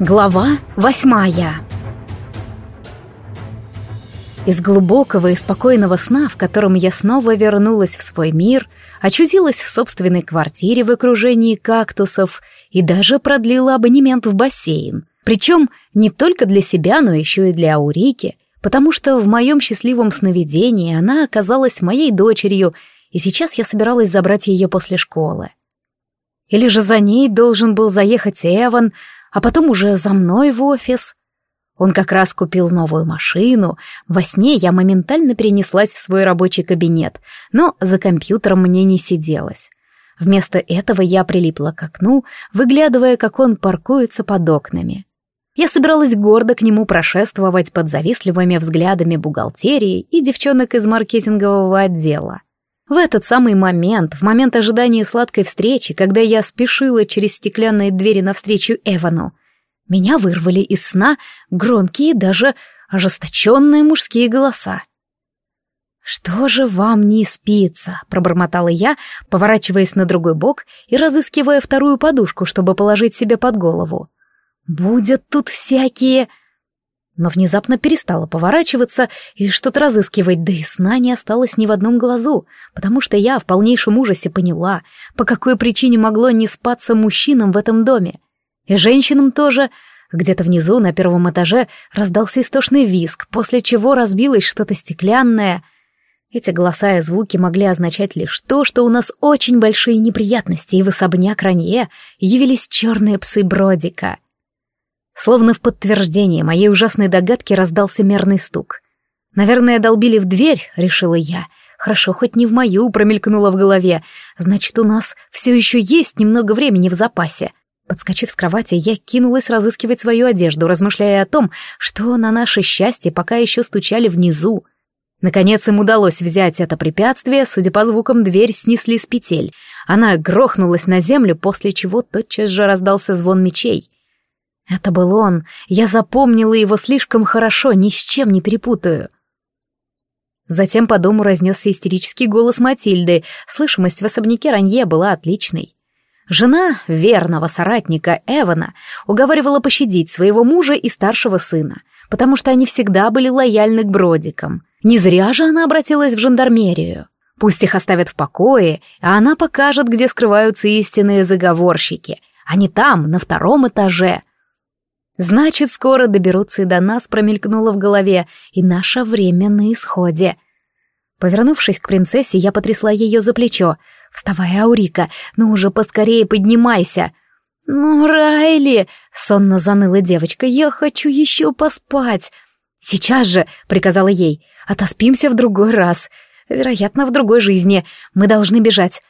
Глава восьмая Из глубокого и спокойного сна, в котором я снова вернулась в свой мир, очутилась в собственной квартире в окружении кактусов и даже продлила абонемент в бассейн. Причем не только для себя, но еще и для Аурики, потому что в моем счастливом сновидении она оказалась моей дочерью, и сейчас я собиралась забрать ее после школы. Или же за ней должен был заехать Эван, а потом уже за мной в офис. Он как раз купил новую машину. Во сне я моментально перенеслась в свой рабочий кабинет, но за компьютером мне не сиделось. Вместо этого я прилипла к окну, выглядывая, как он паркуется под окнами. Я собиралась гордо к нему прошествовать под завистливыми взглядами бухгалтерии и девчонок из маркетингового отдела. В этот самый момент, в момент ожидания сладкой встречи, когда я спешила через стеклянные двери навстречу Эвану, меня вырвали из сна громкие, даже ожесточенные мужские голоса. «Что же вам не спится?» — пробормотала я, поворачиваясь на другой бок и разыскивая вторую подушку, чтобы положить себе под голову. «Будет тут всякие...» но внезапно перестала поворачиваться и что-то разыскивать, да и сна не осталось ни в одном глазу, потому что я в полнейшем ужасе поняла, по какой причине могло не спаться мужчинам в этом доме. И женщинам тоже. Где-то внизу, на первом этаже, раздался истошный визг, после чего разбилось что-то стеклянное. Эти голоса и звуки могли означать лишь то, что у нас очень большие неприятности, и в особняк Ранье явились черные псы Бродика — Словно в подтверждение моей ужасной догадки раздался мерный стук. «Наверное, долбили в дверь», — решила я. «Хорошо, хоть не в мою», — промелькнуло в голове. «Значит, у нас все еще есть немного времени в запасе». Подскочив с кровати, я кинулась разыскивать свою одежду, размышляя о том, что на наше счастье пока еще стучали внизу. Наконец им удалось взять это препятствие, судя по звукам, дверь снесли с петель. Она грохнулась на землю, после чего тотчас же раздался звон мечей — это был он. Я запомнила его слишком хорошо, ни с чем не перепутаю. Затем по дому разнесся истерический голос Матильды. Слышимость в особняке Ранье была отличной. Жена верного соратника Эвана уговаривала пощадить своего мужа и старшего сына, потому что они всегда были лояльны к Бродикам. Не зря же она обратилась в жандармерию. Пусть их оставят в покое, а она покажет, где скрываются истинные заговорщики. Они там, на втором этаже — Значит, скоро доберутся и до нас, промелькнуло в голове, и наше время на исходе. Повернувшись к принцессе, я потрясла ее за плечо. «Вставай, Аурика, ну уже поскорее поднимайся!» «Ну, Райли!» — сонно заныла девочка. «Я хочу еще поспать!» «Сейчас же!» — приказала ей. «Отоспимся в другой раз. Вероятно, в другой жизни. Мы должны бежать».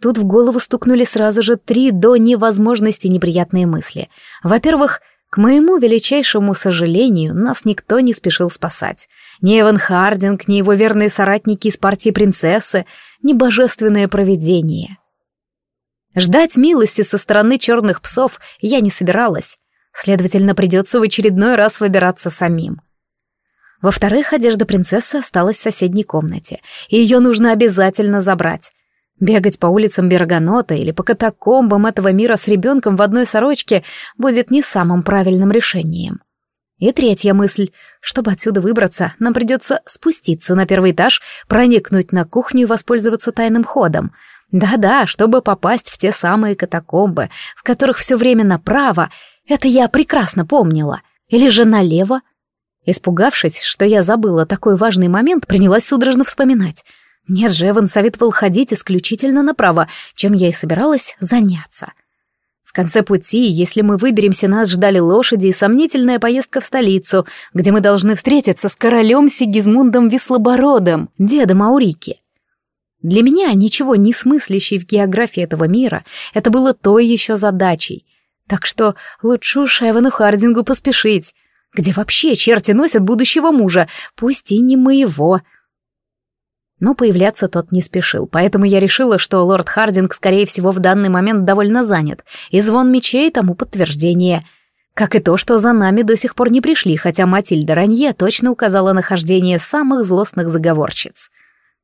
Тут в голову стукнули сразу же три до невозможности неприятные мысли. Во-первых, к моему величайшему сожалению, нас никто не спешил спасать. Ни Эван Хардинг, ни его верные соратники из партии принцессы, ни божественное провидение. Ждать милости со стороны черных псов я не собиралась, следовательно, придется в очередной раз выбираться самим. Во-вторых, одежда принцессы осталась в соседней комнате, и ее нужно обязательно забрать. Бегать по улицам Берганота или по катакомбам этого мира с ребенком в одной сорочке будет не самым правильным решением. И третья мысль. Чтобы отсюда выбраться, нам придется спуститься на первый этаж, проникнуть на кухню и воспользоваться тайным ходом. Да-да, чтобы попасть в те самые катакомбы, в которых все время направо, это я прекрасно помнила. Или же налево. Испугавшись, что я забыла такой важный момент, принялась судорожно вспоминать — нет же, Эван советовал ходить исключительно направо, чем я и собиралась заняться. В конце пути, если мы выберемся, нас ждали лошади и сомнительная поездка в столицу, где мы должны встретиться с королем Сигизмундом Вислобородом, дедом Аурики. Для меня, ничего не смыслящей в географии этого мира, это было той еще задачей. Так что лучше уж Эвану Хардингу поспешить. Где вообще черти носят будущего мужа, пусть и не моего, — но появляться тот не спешил, поэтому я решила, что лорд Хардинг, скорее всего, в данный момент довольно занят, и звон мечей тому подтверждение. Как и то, что за нами до сих пор не пришли, хотя Матильда Ранье точно указала нахождение самых злостных заговорщиц.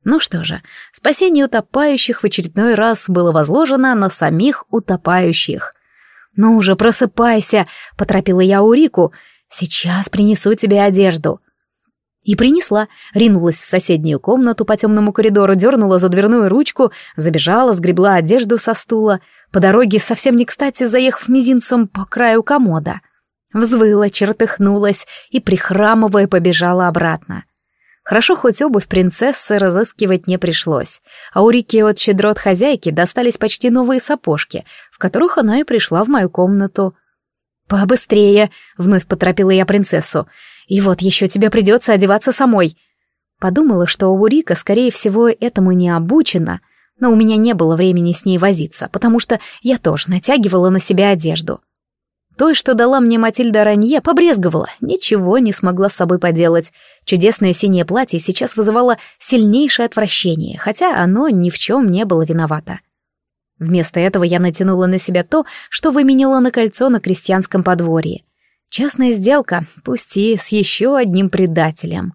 Ну что же, спасение утопающих в очередной раз было возложено на самих утопающих. «Ну уже просыпайся!» — поторопила я Урику. «Сейчас принесу тебе одежду». И принесла, ринулась в соседнюю комнату по темному коридору, дернула за дверную ручку, забежала, сгребла одежду со стула, по дороге совсем не кстати заехав мизинцем по краю комода. Взвыла, чертыхнулась и, прихрамывая, побежала обратно. Хорошо, хоть обувь принцессы разыскивать не пришлось, а у Рики от щедрот хозяйки достались почти новые сапожки, в которых она и пришла в мою комнату. «Побыстрее!» — вновь поторопила я принцессу. И вот еще тебе придется одеваться самой. Подумала, что Урика, скорее всего, этому не обучена, но у меня не было времени с ней возиться, потому что я тоже натягивала на себя одежду. Той, что дала мне Матильда Ранье, побрезговала, ничего не смогла с собой поделать. Чудесное синее платье сейчас вызывало сильнейшее отвращение, хотя оно ни в чем не было виновато. Вместо этого я натянула на себя то, что выменила на кольцо на крестьянском подворье. Частная сделка, пусть и с еще одним предателем.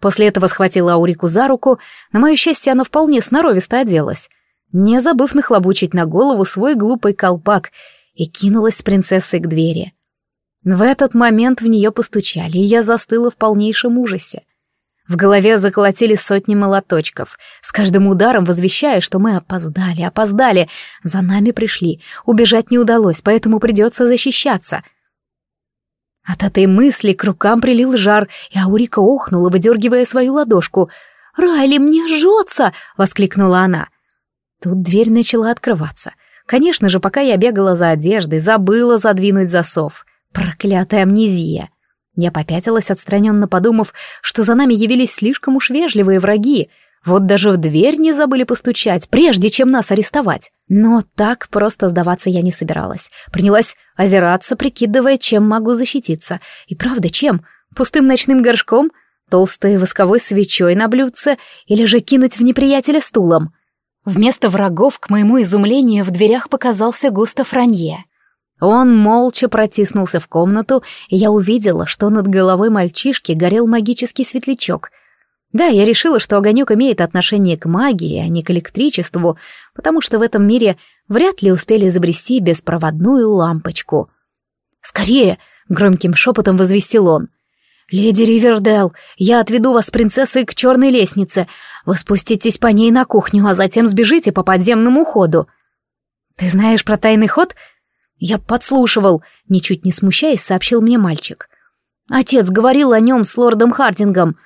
После этого схватила Аурику за руку, на мое счастье она вполне сноровисто оделась, не забыв нахлобучить на голову свой глупый колпак, и кинулась с принцессой к двери. В этот момент в нее постучали, и я застыла в полнейшем ужасе. В голове заколотили сотни молоточков, с каждым ударом возвещая, что мы опоздали, опоздали, за нами пришли, убежать не удалось, поэтому придется защищаться — от этой мысли к рукам прилил жар, и Аурика охнула, выдергивая свою ладошку. «Райли, мне жжется!» — воскликнула она. Тут дверь начала открываться. Конечно же, пока я бегала за одеждой, забыла задвинуть засов. Проклятая амнезия. Я попятилась, отстраненно подумав, что за нами явились слишком уж вежливые враги — вот даже в дверь не забыли постучать, прежде чем нас арестовать. Но так просто сдаваться я не собиралась. Принялась озираться, прикидывая, чем могу защититься. И правда, чем? Пустым ночным горшком? Толстой восковой свечой на блюдце? Или же кинуть в неприятеля стулом? Вместо врагов, к моему изумлению, в дверях показался Густав Ранье. Он молча протиснулся в комнату, и я увидела, что над головой мальчишки горел магический светлячок — да, я решила, что огонек имеет отношение к магии, а не к электричеству, потому что в этом мире вряд ли успели изобрести беспроводную лампочку. «Скорее!» — громким шепотом возвестил он. «Леди Ривердел, я отведу вас с принцессой к черной лестнице. Вы спуститесь по ней на кухню, а затем сбежите по подземному ходу». «Ты знаешь про тайный ход?» «Я подслушивал», — ничуть не смущаясь, сообщил мне мальчик. «Отец говорил о нем с лордом Хардингом.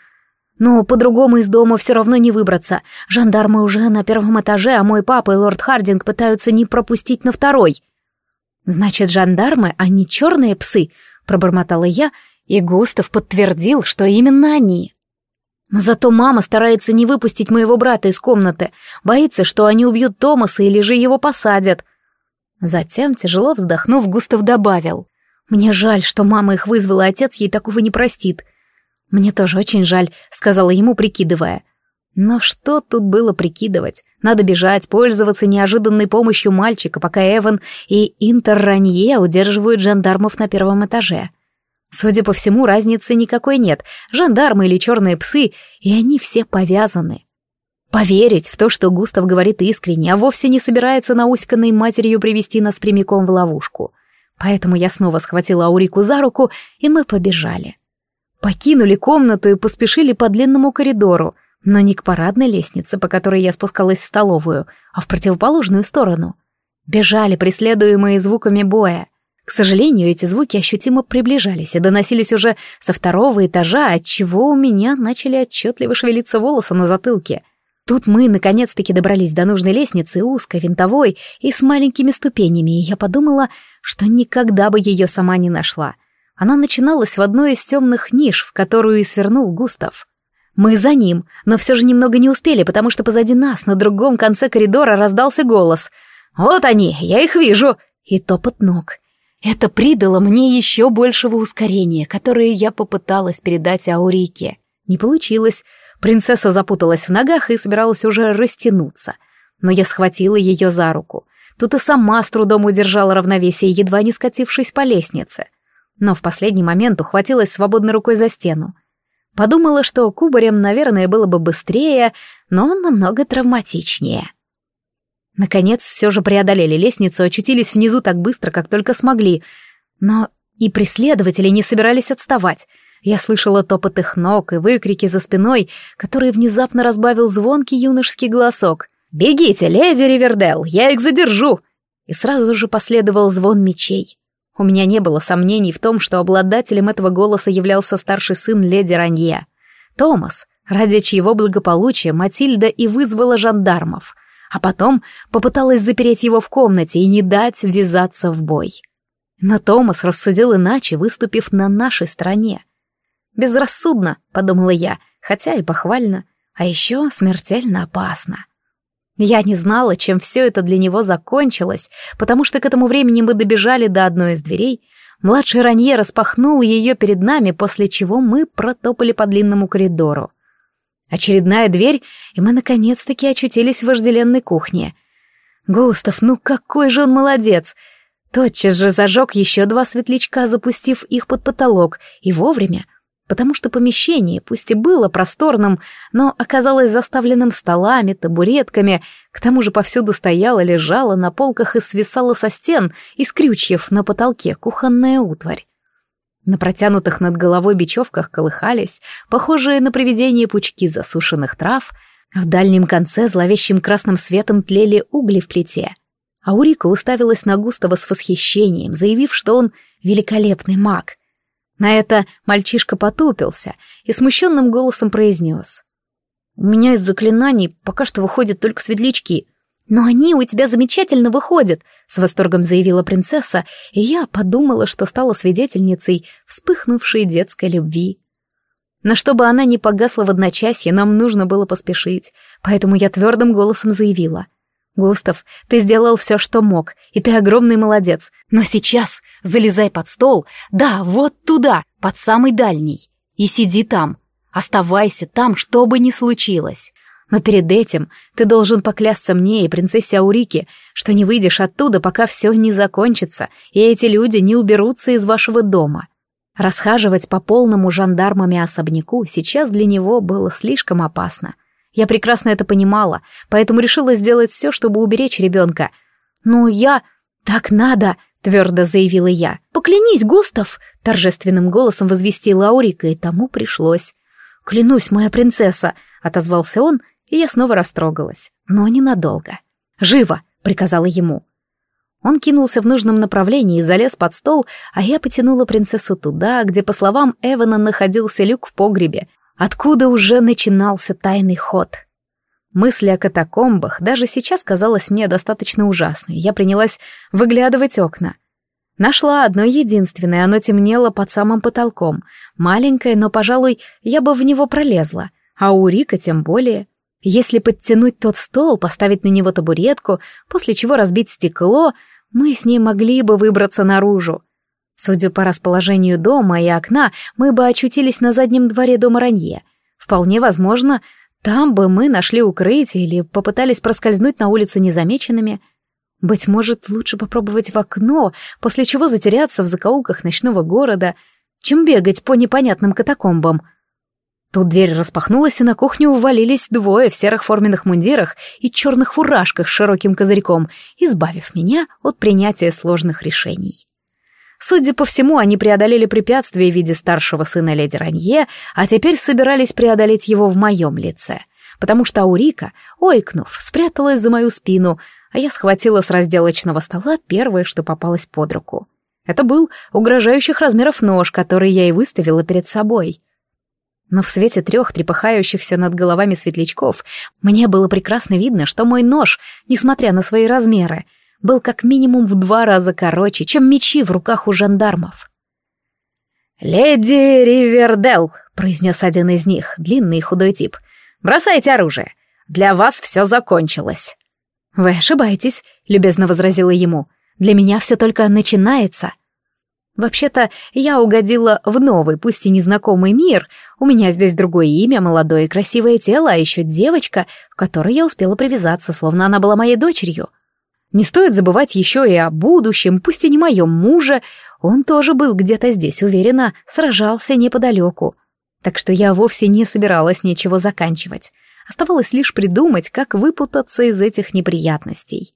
Но по-другому из дома все равно не выбраться. Жандармы уже на первом этаже, а мой папа и лорд Хардинг пытаются не пропустить на второй. Значит, жандармы, а не черные псы, пробормотала я, и Густав подтвердил, что именно они. Зато мама старается не выпустить моего брата из комнаты, боится, что они убьют Томаса или же его посадят. Затем, тяжело вздохнув, Густав добавил. «Мне жаль, что мама их вызвала, отец ей такого не простит. «Мне тоже очень жаль», — сказала ему, прикидывая. Но что тут было прикидывать? Надо бежать, пользоваться неожиданной помощью мальчика, пока Эван и Интер Ранье удерживают жандармов на первом этаже. Судя по всему, разницы никакой нет. Жандармы или черные псы, и они все повязаны. Поверить в то, что Густав говорит искренне, а вовсе не собирается науськанной матерью привести нас прямиком в ловушку. Поэтому я снова схватила Аурику за руку, и мы побежали. Покинули комнату и поспешили по длинному коридору, но не к парадной лестнице, по которой я спускалась в столовую, а в противоположную сторону. Бежали, преследуемые звуками боя. К сожалению, эти звуки ощутимо приближались и доносились уже со второго этажа, отчего у меня начали отчетливо шевелиться волосы на затылке. Тут мы наконец-таки добрались до нужной лестницы, узкой, винтовой и с маленькими ступенями, и я подумала, что никогда бы ее сама не нашла. Она начиналась в одной из темных ниш, в которую и свернул Густав. Мы за ним, но все же немного не успели, потому что позади нас, на другом конце коридора, раздался голос. «Вот они, я их вижу!» И топот ног. Это придало мне еще большего ускорения, которое я попыталась передать Аурике. Не получилось. Принцесса запуталась в ногах и собиралась уже растянуться. Но я схватила ее за руку. Тут и сама с трудом удержала равновесие, едва не скатившись по лестнице но в последний момент ухватилась свободной рукой за стену. Подумала, что кубарем, наверное, было бы быстрее, но намного травматичнее. Наконец, все же преодолели лестницу, очутились внизу так быстро, как только смогли. Но и преследователи не собирались отставать. Я слышала топот их ног и выкрики за спиной, который внезапно разбавил звонкий юношеский голосок. «Бегите, леди Ривердел, я их задержу!» И сразу же последовал звон мечей. У меня не было сомнений в том, что обладателем этого голоса являлся старший сын леди Ранье. Томас, ради чьего благополучия Матильда и вызвала жандармов, а потом попыталась запереть его в комнате и не дать ввязаться в бой. Но Томас рассудил иначе, выступив на нашей стороне. «Безрассудно», — подумала я, хотя и похвально, а еще смертельно опасно. Я не знала, чем все это для него закончилось, потому что к этому времени мы добежали до одной из дверей. Младший Ранье распахнул ее перед нами, после чего мы протопали по длинному коридору. Очередная дверь, и мы наконец-таки очутились в вожделенной кухне. Густав, ну какой же он молодец! Тотчас же зажег еще два светлячка, запустив их под потолок, и вовремя — потому что помещение, пусть и было просторным, но оказалось заставленным столами, табуретками, к тому же повсюду стояла, лежала на полках и свисала со стен, из крючьев на потолке кухонная утварь. На протянутых над головой бечевках колыхались, похожие на привидение пучки засушенных трав, в дальнем конце зловещим красным светом тлели угли в плите. Аурика уставилась на Густава с восхищением, заявив, что он великолепный маг, на это мальчишка потупился и смущенным голосом произнес. «У меня из заклинаний пока что выходят только светлячки, но они у тебя замечательно выходят», — с восторгом заявила принцесса, и я подумала, что стала свидетельницей вспыхнувшей детской любви. Но чтобы она не погасла в одночасье, нам нужно было поспешить, поэтому я твердым голосом заявила — «Густав, ты сделал все, что мог, и ты огромный молодец. Но сейчас залезай под стол, да, вот туда, под самый дальний, и сиди там. Оставайся там, что бы ни случилось. Но перед этим ты должен поклясться мне и принцессе Аурике, что не выйдешь оттуда, пока все не закончится, и эти люди не уберутся из вашего дома». Расхаживать по полному жандармами особняку сейчас для него было слишком опасно. Я прекрасно это понимала, поэтому решила сделать все, чтобы уберечь ребенка. «Ну, я... Так надо!» — твердо заявила я. «Поклянись, Густав!» — торжественным голосом возвестила Аурика, и тому пришлось. «Клянусь, моя принцесса!» — отозвался он, и я снова растрогалась. Но ненадолго. «Живо!» — приказала ему. Он кинулся в нужном направлении и залез под стол, а я потянула принцессу туда, где, по словам Эвана, находился люк в погребе, откуда уже начинался тайный ход. Мысль о катакомбах даже сейчас казалась мне достаточно ужасной. Я принялась выглядывать окна. Нашла одно единственное, оно темнело под самым потолком. Маленькое, но, пожалуй, я бы в него пролезла. А у Рика тем более. Если подтянуть тот стол, поставить на него табуретку, после чего разбить стекло, мы с ней могли бы выбраться наружу. Судя по расположению дома и окна, мы бы очутились на заднем дворе дома Ранье. Вполне возможно, там бы мы нашли укрытие или попытались проскользнуть на улицу незамеченными. Быть может, лучше попробовать в окно, после чего затеряться в закоулках ночного города, чем бегать по непонятным катакомбам. Тут дверь распахнулась, и на кухню увалились двое в серых форменных мундирах и черных фуражках с широким козырьком, избавив меня от принятия сложных решений. Судя по всему, они преодолели препятствие в виде старшего сына леди Ранье, а теперь собирались преодолеть его в моем лице. Потому что Аурика, ойкнув, спряталась за мою спину, а я схватила с разделочного стола первое, что попалось под руку. Это был угрожающих размеров нож, который я и выставила перед собой. Но в свете трех трепыхающихся над головами светлячков мне было прекрасно видно, что мой нож, несмотря на свои размеры, — был как минимум в два раза короче, чем мечи в руках у жандармов. «Леди Ривердел», — произнес один из них, длинный и худой тип, — «бросайте оружие. Для вас все закончилось». «Вы ошибаетесь», — любезно возразила ему. «Для меня все только начинается». Вообще-то, я угодила в новый, пусть и незнакомый мир. У меня здесь другое имя, молодое и красивое тело, а еще девочка, к которой я успела привязаться, словно она была моей дочерью. Не стоит забывать еще и о будущем, пусть и не моем муже. Он тоже был где-то здесь, уверенно, сражался неподалеку. Так что я вовсе не собиралась ничего заканчивать. Оставалось лишь придумать, как выпутаться из этих неприятностей.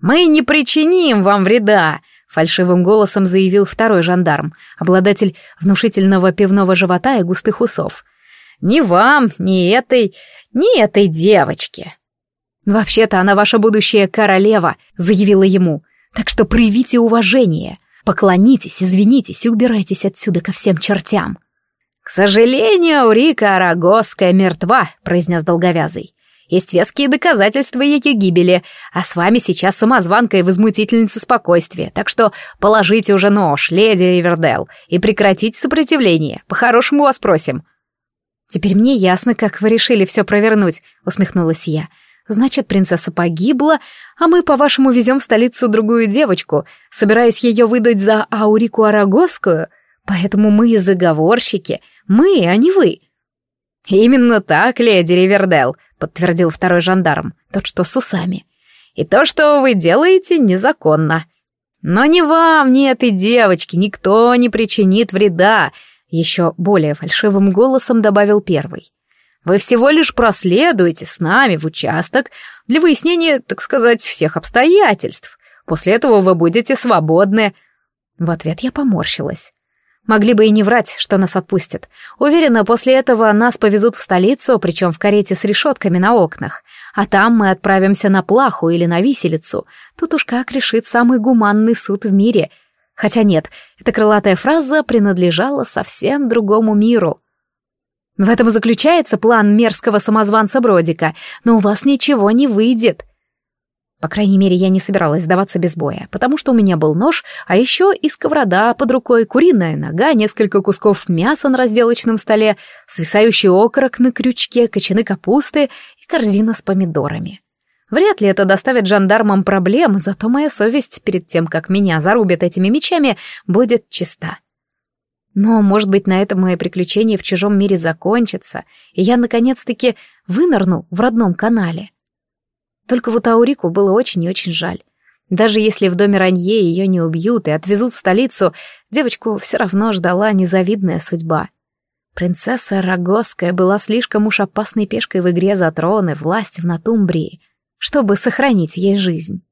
«Мы не причиним вам вреда!» — фальшивым голосом заявил второй жандарм, обладатель внушительного пивного живота и густых усов. «Ни вам, ни этой, ни этой девочке!» «Вообще-то она ваша будущая королева», — заявила ему. «Так что проявите уважение. Поклонитесь, извинитесь и убирайтесь отсюда ко всем чертям». «К сожалению, Рика Арагосская мертва», — произнес долговязый. «Есть веские доказательства ее гибели, а с вами сейчас самозванка и возмутительница спокойствия, так что положите уже нож, леди Ривердел, и прекратите сопротивление. По-хорошему вас просим». «Теперь мне ясно, как вы решили все провернуть», — усмехнулась я. Значит, принцесса погибла, а мы, по-вашему, везем в столицу другую девочку, собираясь ее выдать за Аурику Арагосскую? Поэтому мы заговорщики, мы, а не вы». «Именно так, леди Ривердел», — подтвердил второй жандарм, тот, что с усами. «И то, что вы делаете, незаконно. Но ни вам, ни этой девочке никто не причинит вреда», — еще более фальшивым голосом добавил первый. Вы всего лишь проследуете с нами в участок для выяснения, так сказать, всех обстоятельств. После этого вы будете свободны». В ответ я поморщилась. Могли бы и не врать, что нас отпустят. Уверена, после этого нас повезут в столицу, причем в карете с решетками на окнах. А там мы отправимся на плаху или на виселицу. Тут уж как решит самый гуманный суд в мире. Хотя нет, эта крылатая фраза принадлежала совсем другому миру. В этом заключается план мерзкого самозванца Бродика, но у вас ничего не выйдет. По крайней мере, я не собиралась сдаваться без боя, потому что у меня был нож, а еще и сковорода под рукой, куриная нога, несколько кусков мяса на разделочном столе, свисающий окорок на крючке, кочаны капусты и корзина с помидорами. Вряд ли это доставит жандармам проблем, зато моя совесть перед тем, как меня зарубят этими мечами, будет чиста. Но, может быть, на этом мои приключения в чужом мире закончатся, и я, наконец-таки, вынырну в родном канале. Только вот Аурику было очень и очень жаль. Даже если в доме Ранье ее не убьют и отвезут в столицу, девочку все равно ждала незавидная судьба. Принцесса Рогосская была слишком уж опасной пешкой в игре за трон и власть в Натумбрии, чтобы сохранить ей жизнь.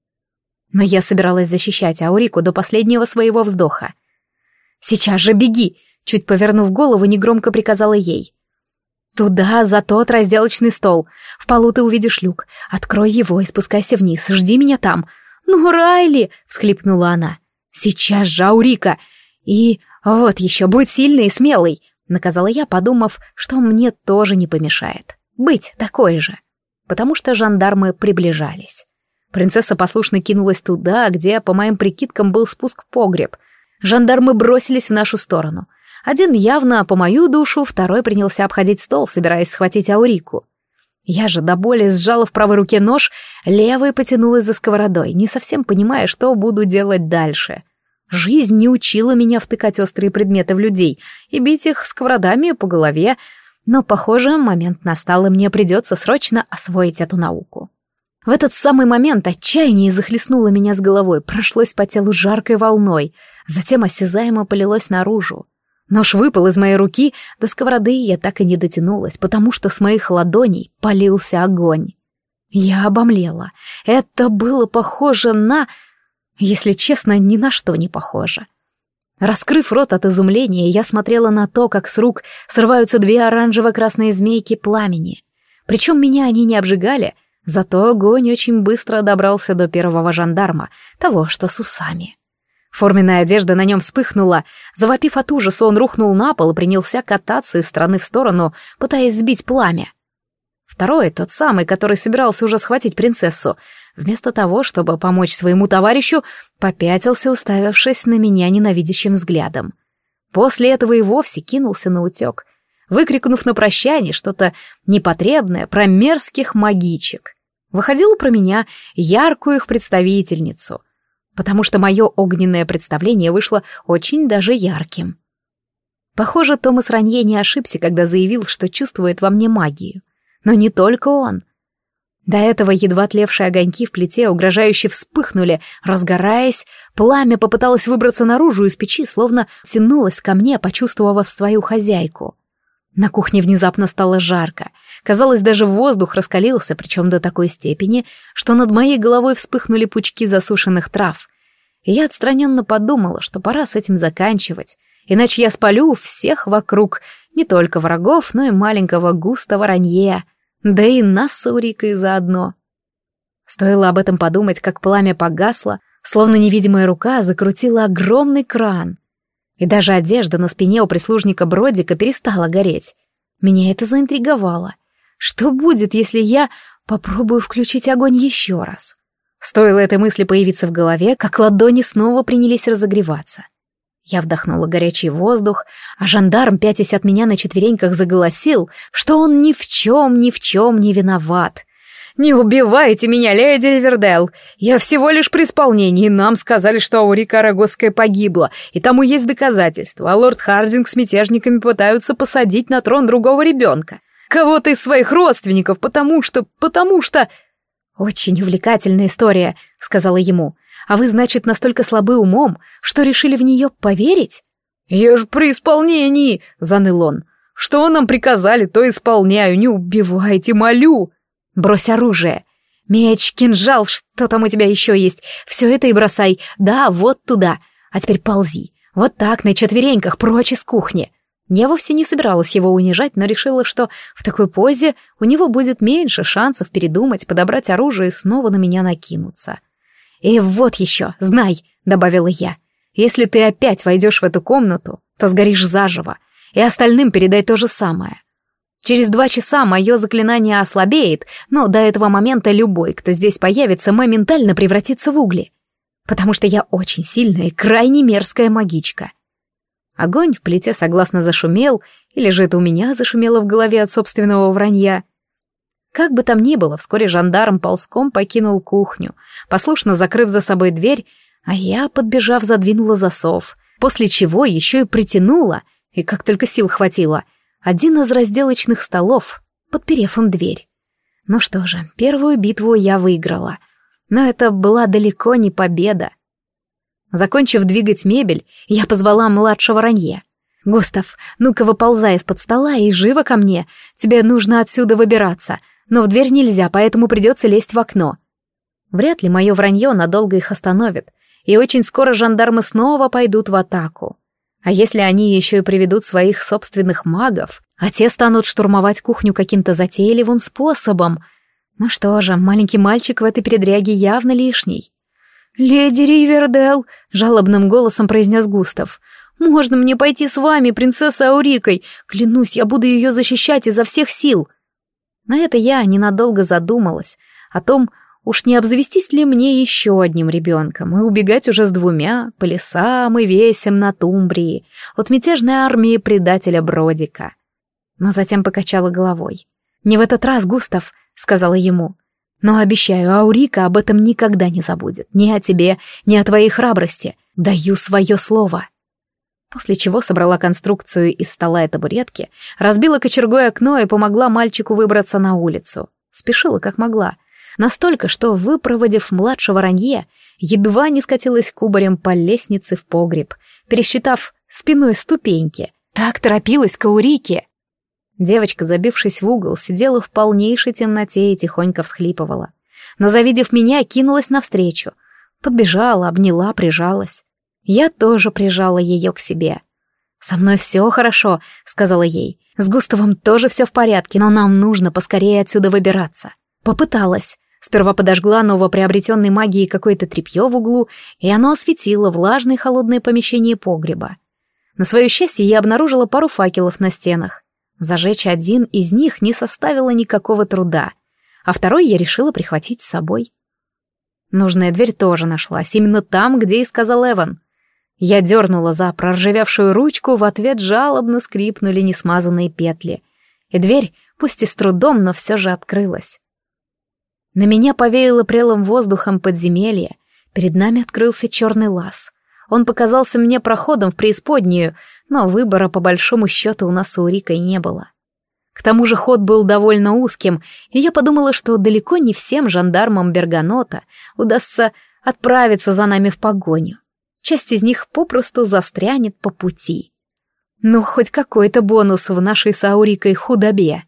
Но я собиралась защищать Аурику до последнего своего вздоха — «Сейчас же беги!» Чуть повернув голову, негромко приказала ей. «Туда, за тот разделочный стол. В полу ты увидишь люк. Открой его и спускайся вниз. Жди меня там». «Ну, Райли!» — всхлипнула она. «Сейчас же, Аурика! И вот еще, будь сильный и смелый!» — наказала я, подумав, что мне тоже не помешает. Быть такой же. Потому что жандармы приближались. Принцесса послушно кинулась туда, где, по моим прикидкам, был спуск в погреб — Жандармы бросились в нашу сторону. Один явно по мою душу, второй принялся обходить стол, собираясь схватить Аурику. Я же до боли сжала в правой руке нож, левой потянулась за сковородой, не совсем понимая, что буду делать дальше. Жизнь не учила меня втыкать острые предметы в людей и бить их сковородами по голове, но, похоже, момент настал, и мне придется срочно освоить эту науку. В этот самый момент отчаяние захлестнуло меня с головой, прошлось по телу жаркой волной — затем осязаемо полилось наружу. Нож выпал из моей руки, до сковороды я так и не дотянулась, потому что с моих ладоней полился огонь. Я обомлела. Это было похоже на... Если честно, ни на что не похоже. Раскрыв рот от изумления, я смотрела на то, как с рук срываются две оранжево-красные змейки пламени. Причем меня они не обжигали, зато огонь очень быстро добрался до первого жандарма, того, что с усами. Форменная одежда на нем вспыхнула. Завопив от ужаса, он рухнул на пол и принялся кататься из стороны в сторону, пытаясь сбить пламя. Второй, тот самый, который собирался уже схватить принцессу, вместо того, чтобы помочь своему товарищу, попятился, уставившись на меня ненавидящим взглядом. После этого и вовсе кинулся на утек, выкрикнув на прощание что-то непотребное про мерзких магичек. Выходило про меня яркую их представительницу — потому что мое огненное представление вышло очень даже ярким. Похоже, Томас Ранье не ошибся, когда заявил, что чувствует во мне магию. Но не только он. До этого едва тлевшие огоньки в плите угрожающе вспыхнули, разгораясь, пламя попыталось выбраться наружу из печи, словно тянулось ко мне, почувствовав свою хозяйку. На кухне внезапно стало жарко. Казалось, даже воздух раскалился, причем до такой степени, что над моей головой вспыхнули пучки засушенных трав. И я отстраненно подумала, что пора с этим заканчивать, иначе я спалю всех вокруг, не только врагов, но и маленького густого ранье, да и нас с Урикой заодно. Стоило об этом подумать, как пламя погасло, словно невидимая рука закрутила огромный кран. И даже одежда на спине у прислужника Бродика перестала гореть. Меня это заинтриговало. Что будет, если я попробую включить огонь еще раз? Стоило этой мысли появиться в голове, как ладони снова принялись разогреваться. Я вдохнула горячий воздух, а жандарм, пятясь от меня на четвереньках, заголосил, что он ни в чем, ни в чем не виноват. «Не убивайте меня, леди Ривердейл! Я всего лишь при исполнении. Нам сказали, что Аурика Арагосская погибла, и тому есть доказательства, а лорд Хардинг с мятежниками пытаются посадить на трон другого ребенка. Кого-то из своих родственников, потому что... потому что...» «Очень увлекательная история», — сказала ему. «А вы, значит, настолько слабы умом, что решили в нее поверить?» «Я ж при исполнении», — заныл он. «Что нам приказали, то исполняю, не убивайте, молю». Брось оружие. Меч, кинжал, что там у тебя еще есть. Все это и бросай. Да, вот туда. А теперь ползи. Вот так, на четвереньках, прочь из кухни. Я вовсе не собиралась его унижать, но решила, что в такой позе у него будет меньше шансов передумать, подобрать оружие и снова на меня накинуться. «И вот еще, знай», — добавила я, — «если ты опять войдешь в эту комнату, то сгоришь заживо, и остальным передай то же самое. Через два часа мое заклинание ослабеет, но до этого момента любой, кто здесь появится, моментально превратится в угли. Потому что я очень сильная и крайне мерзкая магичка. Огонь в плите согласно зашумел, или же это у меня зашумело в голове от собственного вранья. Как бы там ни было, вскоре жандарм ползком покинул кухню, послушно закрыв за собой дверь, а я, подбежав, задвинула засов, после чего еще и притянула, и как только сил хватило — один из разделочных столов, подперев им дверь. Ну что же, первую битву я выиграла. Но это была далеко не победа. Закончив двигать мебель, я позвала младшего Ранье. «Густав, ну-ка выползай из-под стола и живо ко мне. Тебе нужно отсюда выбираться, но в дверь нельзя, поэтому придется лезть в окно». Вряд ли мое вранье надолго их остановит, и очень скоро жандармы снова пойдут в атаку. А если они еще и приведут своих собственных магов, а те станут штурмовать кухню каким-то затейливым способом? Ну что же, маленький мальчик в этой передряге явно лишний. «Леди Ривердел!» — жалобным голосом произнес Густав. «Можно мне пойти с вами, принцесса Аурикой? Клянусь, я буду ее защищать изо всех сил!» На это я ненадолго задумалась о том, Уж не обзавестись ли мне еще одним ребенком и убегать уже с двумя по лесам и весям на Тумбрии от мятежной армии предателя Бродика? Но затем покачала головой. «Не в этот раз, Густав», — сказала ему. «Но обещаю, Аурика об этом никогда не забудет. Ни о тебе, ни о твоей храбрости. Даю свое слово». После чего собрала конструкцию из стола и табуретки, разбила кочергой окно и помогла мальчику выбраться на улицу. Спешила как могла — Настолько, что, выпроводив младшего ранье, едва не скатилась кубарем по лестнице в погреб, пересчитав спиной ступеньки. Так торопилась к Аурике. Девочка, забившись в угол, сидела в полнейшей темноте и тихонько всхлипывала. Но, завидев меня, кинулась навстречу. Подбежала, обняла, прижалась. Я тоже прижала ее к себе. «Со мной все хорошо», — сказала ей. «С Густавом тоже все в порядке, но нам нужно поскорее отсюда выбираться». Попыталась. Сперва подожгла новоприобретенной магией какое-то тряпье в углу, и оно осветило влажное холодное помещение погреба. На свое счастье я обнаружила пару факелов на стенах. Зажечь один из них не составило никакого труда, а второй я решила прихватить с собой. Нужная дверь тоже нашлась, именно там, где и сказал Эван. Я дернула за проржавевшую ручку, в ответ жалобно скрипнули несмазанные петли, и дверь, пусть и с трудом, но все же открылась. На меня повеяло прелым воздухом подземелья. Перед нами открылся черный лаз. Он показался мне проходом в преисподнюю, но выбора по большому счету у нас с Урикой не было. К тому же ход был довольно узким, и я подумала, что далеко не всем жандармам Берганота удастся отправиться за нами в погоню. Часть из них попросту застрянет по пути. Ну, хоть какой-то бонус в нашей с Аурикой худобе.